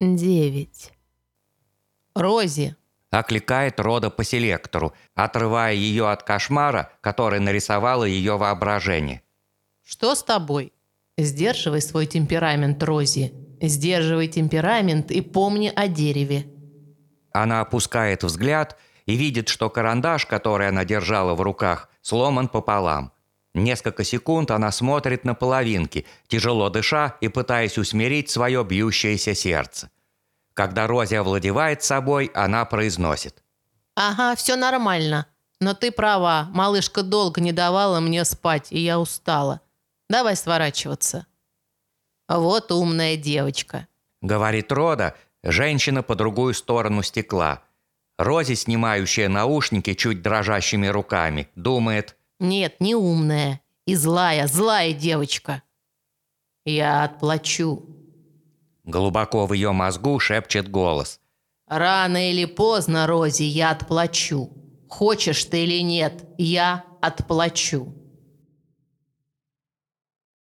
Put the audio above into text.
девять. Рози, Окликает Рода по селектору, отрывая ее от кошмара, который нарисовало ее воображение. что с тобой? Сдерживай свой темперамент, Рози. Сдерживай темперамент и помни о дереве. Она опускает взгляд и видит, что карандаш, который она держала в руках, сломан пополам. Несколько секунд она смотрит на половинки, тяжело дыша и пытаясь усмирить свое бьющееся сердце. Когда Рози овладевает собой, она произносит. Ага, все нормально. Но ты права, малышка долго не давала мне спать, и я устала. Давай сворачиваться. Вот умная девочка. Говорит Рода, женщина по другую сторону стекла. Рози, снимающая наушники чуть дрожащими руками, думает Нет, не умная. И злая, злая девочка. Я отплачу. Глубоко в ее мозгу шепчет голос. Рано или поздно, Рози, я отплачу. Хочешь ты или нет, я отплачу.